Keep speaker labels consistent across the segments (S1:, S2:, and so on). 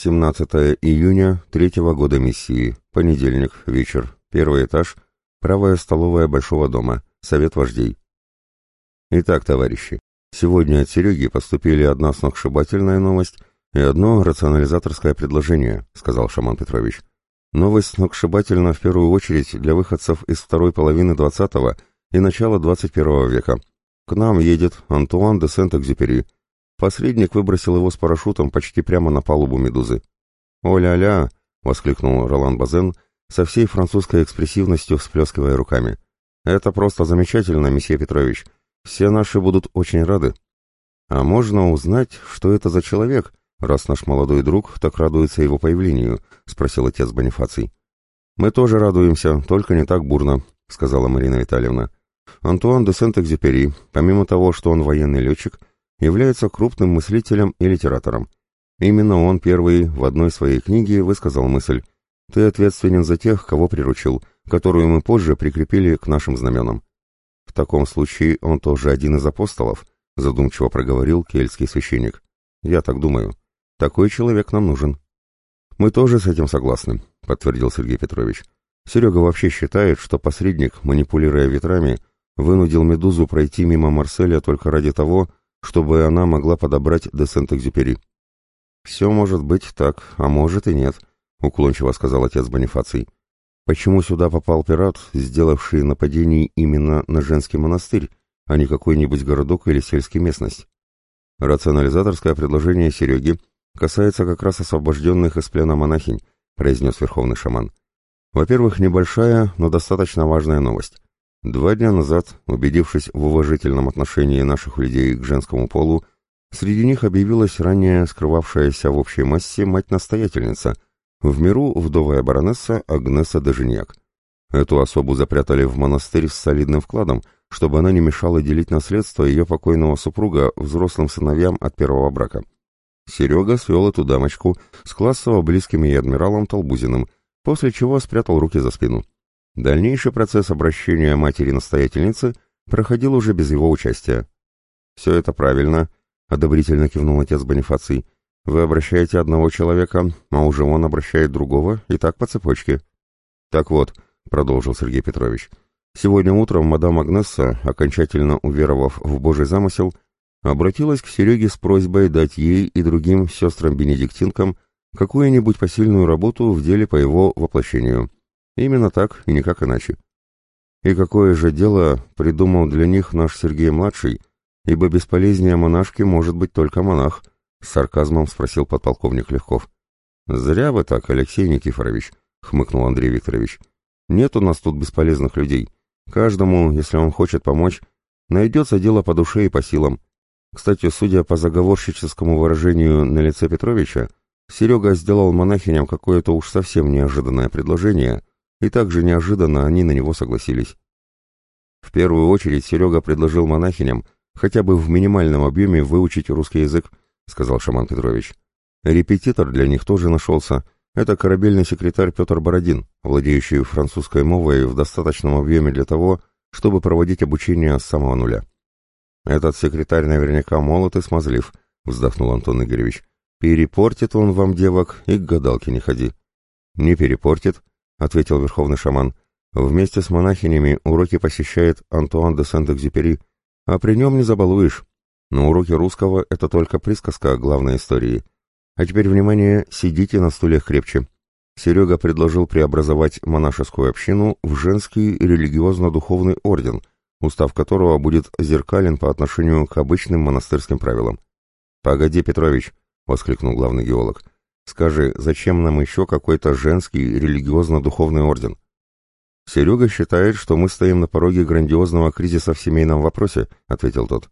S1: 17 июня третьего года миссии. Понедельник, вечер. Первый этаж. Правая столовая Большого дома. Совет вождей. Итак, товарищи, сегодня от Сереги поступили одна сногсшибательная новость и одно рационализаторское предложение, сказал Шаман Петрович. Новость сногсшибательна в первую очередь для выходцев из второй половины XX и начала XXI века. К нам едет Антуан де Сент-Экзюпери – Посредник выбросил его с парашютом почти прямо на палубу «Медузы». «О-ля-ля!» — воскликнул Ролан Базен, со всей французской экспрессивностью всплескивая руками. «Это просто замечательно, месье Петрович. Все наши будут очень рады. А можно узнать, что это за человек, раз наш молодой друг так радуется его появлению?» — спросил отец Бонифаций. «Мы тоже радуемся, только не так бурно», — сказала Марина Витальевна. «Антуан де Сент-Экзюпери, помимо того, что он военный летчик, является крупным мыслителем и литератором. Именно он первый в одной своей книге высказал мысль «Ты ответственен за тех, кого приручил», которую мы позже прикрепили к нашим знаменам. В таком случае он тоже один из апостолов, задумчиво проговорил кельтский священник. Я так думаю. Такой человек нам нужен. Мы тоже с этим согласны, подтвердил Сергей Петрович. Серега вообще считает, что посредник, манипулируя ветрами, вынудил Медузу пройти мимо Марселя только ради того, чтобы она могла подобрать де Сент-Экзюпери. «Все может быть так, а может и нет», — уклончиво сказал отец Бонифаций. «Почему сюда попал пират, сделавший нападение именно на женский монастырь, а не какой-нибудь городок или сельская местность?» «Рационализаторское предложение Сереги касается как раз освобожденных из плена монахинь», — произнес верховный шаман. «Во-первых, небольшая, но достаточно важная новость. Два дня назад, убедившись в уважительном отношении наших людей к женскому полу, среди них объявилась ранее скрывавшаяся в общей массе мать-настоятельница, в миру вдовая баронесса Агнеса Дежиньяк. Эту особу запрятали в монастырь с солидным вкладом, чтобы она не мешала делить наследство ее покойного супруга взрослым сыновьям от первого брака. Серега свел эту дамочку с классово близким ей адмиралом Толбузиным, после чего спрятал руки за спину. Дальнейший процесс обращения матери-настоятельницы проходил уже без его участия. «Все это правильно», — одобрительно кивнул отец Бонифаций. «Вы обращаете одного человека, а уже он обращает другого, и так по цепочке». «Так вот», — продолжил Сергей Петрович, — «сегодня утром мадам Агнесса, окончательно уверовав в Божий замысел, обратилась к Сереге с просьбой дать ей и другим сестрам-бенедиктинкам какую-нибудь посильную работу в деле по его воплощению». Именно так и никак иначе. И какое же дело придумал для них наш Сергей-младший, ибо бесполезнее монашки может быть только монах, с сарказмом спросил подполковник Легков. «Зря вы так, Алексей Никифорович», — хмыкнул Андрей Викторович. «Нет у нас тут бесполезных людей. Каждому, если он хочет помочь, найдется дело по душе и по силам. Кстати, судя по заговорщическому выражению на лице Петровича, Серега сделал монахиням какое-то уж совсем неожиданное предложение, и также неожиданно они на него согласились. В первую очередь Серега предложил монахиням хотя бы в минимальном объеме выучить русский язык, сказал Шаман Петрович. Репетитор для них тоже нашелся. Это корабельный секретарь Петр Бородин, владеющий французской мовой в достаточном объеме для того, чтобы проводить обучение с самого нуля. «Этот секретарь наверняка молод и смазлив», — вздохнул Антон Игоревич. «Перепортит он вам девок, и к гадалке не ходи». «Не перепортит», — ответил верховный шаман. «Вместе с монахинями уроки посещает Антуан де Сент-Экзюпери, а при нем не забалуешь. Но уроки русского — это только присказка главной истории. А теперь, внимание, сидите на стульях крепче». Серега предложил преобразовать монашескую общину в женский религиозно-духовный орден, устав которого будет зеркален по отношению к обычным монастырским правилам. «Погоди, Петрович!» — воскликнул главный геолог. Скажи, зачем нам еще какой-то женский религиозно-духовный орден? Серега считает, что мы стоим на пороге грандиозного кризиса в семейном вопросе, ответил тот.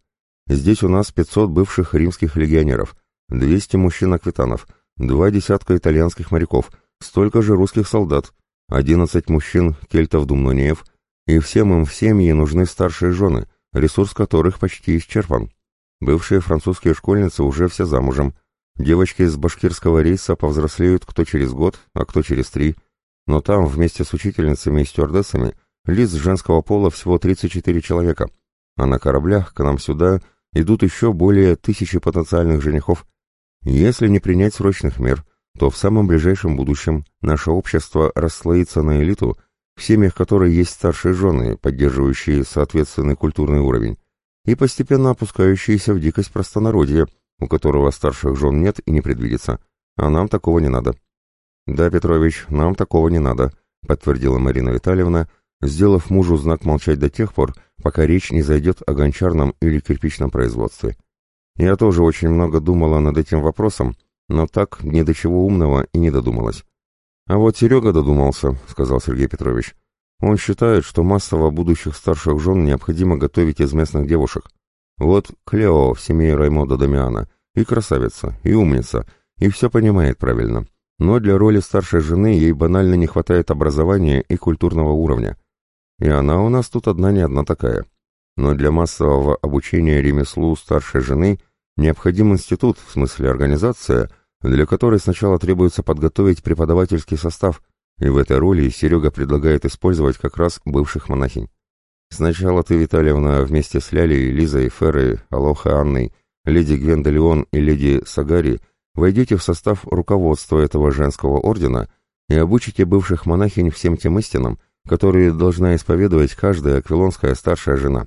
S1: Здесь у нас 500 бывших римских легионеров, 200 мужчин-аквитанов, два десятка итальянских моряков, столько же русских солдат, 11 мужчин кельтов-думнониев, и всем им в семье нужны старшие жены, ресурс которых почти исчерпан. Бывшие французские школьницы уже все замужем, Девочки из башкирского рейса повзрослеют кто через год, а кто через три, но там вместе с учительницами и стюардессами лиц женского пола всего 34 человека, а на кораблях к нам сюда идут еще более тысячи потенциальных женихов. Если не принять срочных мер, то в самом ближайшем будущем наше общество расслоится на элиту, в семьях которой есть старшие жены, поддерживающие соответственный культурный уровень, и постепенно опускающиеся в дикость простонародье, у которого старших жен нет и не предвидится. А нам такого не надо. «Да, Петрович, нам такого не надо», — подтвердила Марина Витальевна, сделав мужу знак молчать до тех пор, пока речь не зайдет о гончарном или кирпичном производстве. Я тоже очень много думала над этим вопросом, но так ни до чего умного и не додумалась. «А вот Серега додумался», — сказал Сергей Петрович. «Он считает, что массово будущих старших жен необходимо готовить из местных девушек. Вот Клео в семье Раймода Дамиана, и красавица, и умница, и все понимает правильно. Но для роли старшей жены ей банально не хватает образования и культурного уровня. И она у нас тут одна не одна такая. Но для массового обучения ремеслу старшей жены необходим институт, в смысле организация, для которой сначала требуется подготовить преподавательский состав, и в этой роли Серега предлагает использовать как раз бывших монахинь. Сначала ты, Витальевна, вместе с Лялей, Лизой, Ферой, Алоха Анной, леди Гвендолеон и леди Сагари войдете в состав руководства этого женского ордена и обучите бывших монахинь всем тем истинам, которые должна исповедовать каждая аквилонская старшая жена.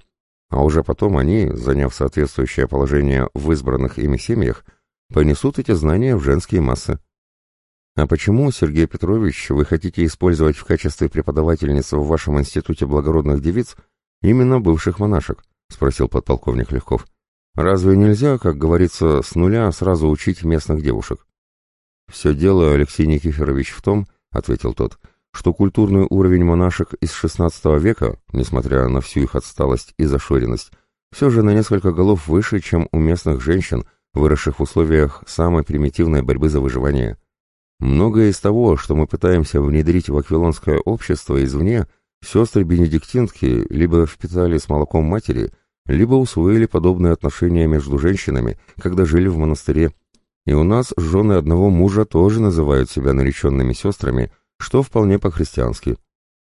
S1: А уже потом они, заняв соответствующее положение в избранных ими семьях, понесут эти знания в женские массы. А почему, Сергей Петрович, вы хотите использовать в качестве преподавательницы в вашем институте благородных девиц именно бывших монашек? спросил подполковник Легков. Разве нельзя, как говорится, с нуля сразу учить местных девушек? Все дело, Алексей Никифорович, в том, ответил тот, что культурный уровень монашек из XVI века, несмотря на всю их отсталость и зашоренность, все же на несколько голов выше, чем у местных женщин, выросших в условиях самой примитивной борьбы за выживание. Многое из того, что мы пытаемся внедрить в аквилонское общество извне, сестры-бенедиктинки либо впитали с молоком матери, либо усвоили подобные отношения между женщинами, когда жили в монастыре. И у нас жены одного мужа тоже называют себя нареченными сестрами, что вполне по-христиански.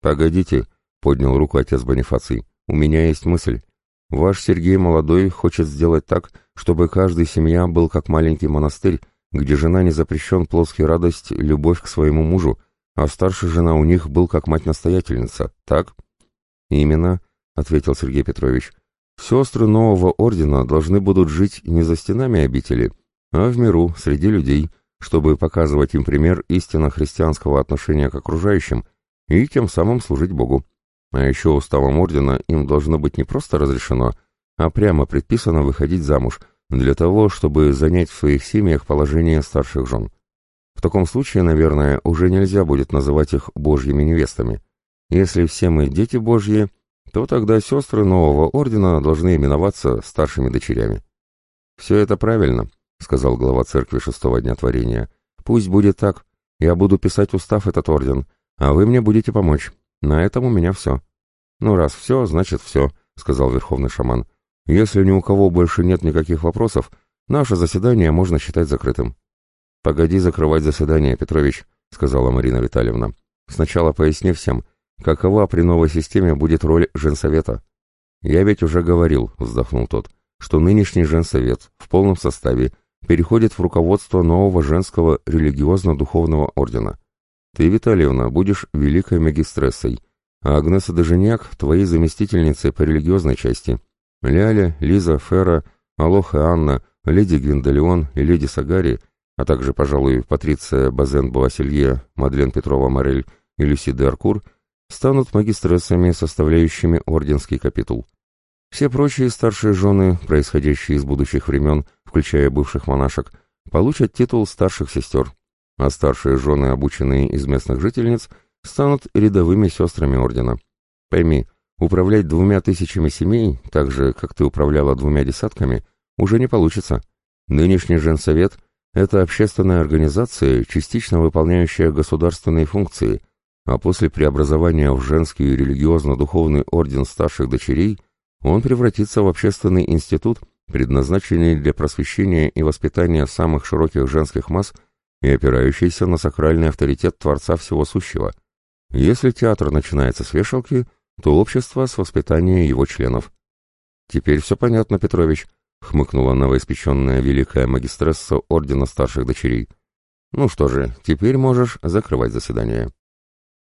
S1: «Погодите», — поднял руку отец Бонифаций, — «у меня есть мысль. Ваш Сергей молодой хочет сделать так, чтобы каждая семья был как маленький монастырь, где жена не запрещен плоский радость, любовь к своему мужу, а старшая жена у них был как мать-настоятельница, так?» «Именно», — ответил Сергей Петрович. «Сестры нового ордена должны будут жить не за стенами обители, а в миру, среди людей, чтобы показывать им пример истинно христианского отношения к окружающим и тем самым служить Богу. А еще уставом ордена им должно быть не просто разрешено, а прямо предписано выходить замуж для того, чтобы занять в своих семьях положение старших жен. В таком случае, наверное, уже нельзя будет называть их божьими невестами. Если все мы дети божьи, то тогда сестры нового ордена должны именоваться старшими дочерями. Все это правильно, — сказал глава церкви шестого дня творения. «Пусть будет так. Я буду писать устав этот орден, а вы мне будете помочь. На этом у меня все». «Ну, раз все, значит все», — сказал верховный шаман. «Если ни у кого больше нет никаких вопросов, наше заседание можно считать закрытым». «Погоди закрывать заседание, Петрович», — сказала Марина Витальевна. «Сначала поясни всем, какова при новой системе будет роль женсовета». «Я ведь уже говорил», — вздохнул тот, — «что нынешний женсовет в полном составе переходит в руководство нового женского религиозно-духовного ордена. Ты, Витальевна, будешь великой магистрессой, а Агнеса Деженяк — твоей заместительницей по религиозной части. Ляля, Лиза, Фера, Алоха Анна, леди Гвиндолеон и леди Сагари, а также, пожалуй, Патриция Базен Буаселье, Мадлен Петрова Морель и Люси де Аркур станут магистрессами, составляющими орденский капитул. Все прочие старшие жены, происходящие из будущих времен, включая бывших монашек, получат титул старших сестер, а старшие жены, обученные из местных жительниц, станут рядовыми сестрами ордена. Пойми, управлять двумя тысячами семей, так же, как ты управляла двумя десятками, уже не получится. Нынешний женсовет – это общественная организация, частично выполняющая государственные функции, а после преобразования в женский религиозно-духовный орден старших дочерей – он превратится в общественный институт, предназначенный для просвещения и воспитания самых широких женских масс и опирающийся на сакральный авторитет Творца Всего Сущего. Если театр начинается с вешалки, то общество с воспитания его членов. «Теперь все понятно, Петрович», — хмыкнула новоиспеченная великая магистресса Ордена Старших Дочерей. Ну что же, теперь можешь закрывать заседание.